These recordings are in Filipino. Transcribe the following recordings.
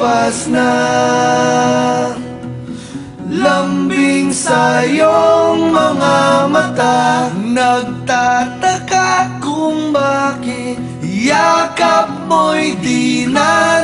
oras na. Lambing sa iyong mga mata Nagtataka kung bakit Yakap mo'y di na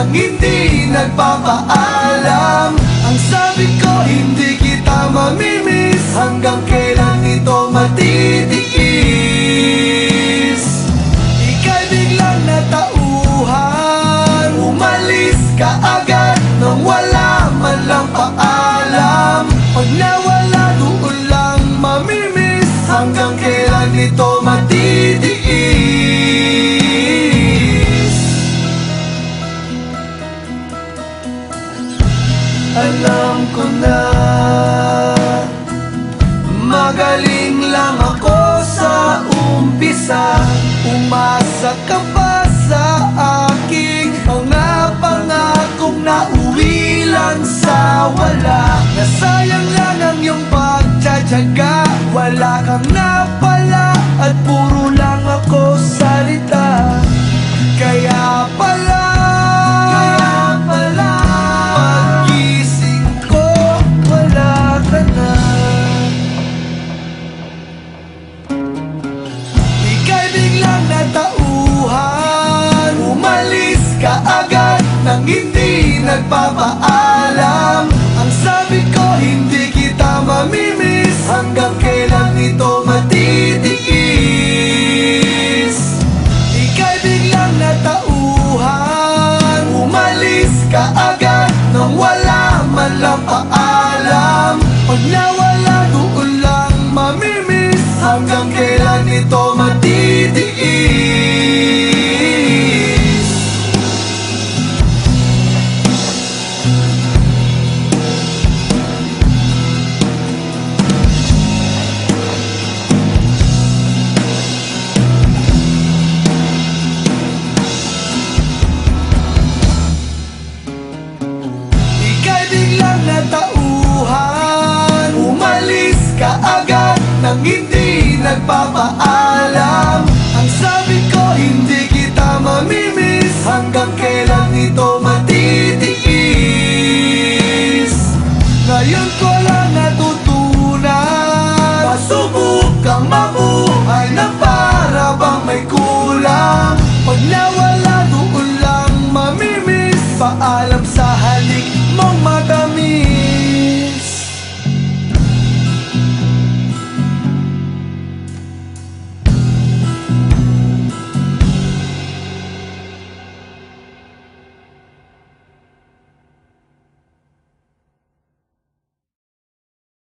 nang hindi nagpapaalam Ang sabi ko hindi kita mamimiss. Hanggang kailan ito matitiis? Ika'y biglang natauhan Umalis ka Alam ko na Magaling lang ako sa umpisa. Umasa ka pa sa aking mga pangakong nauwi lang sa wala? Nasayang lang ang iyong pagtsatsaga. Wala kang napala agad nang hindi nagpapaalam nang hindi nagpapaalam Ang sabi ko hindi kita mamimiss. Hanggang kailan ito matitiis? Ngayon ko lang natutunan Masubok kang mabuhay na para bang may kulang. Pag nawala doon lang mamimiss. Paalam sa halaman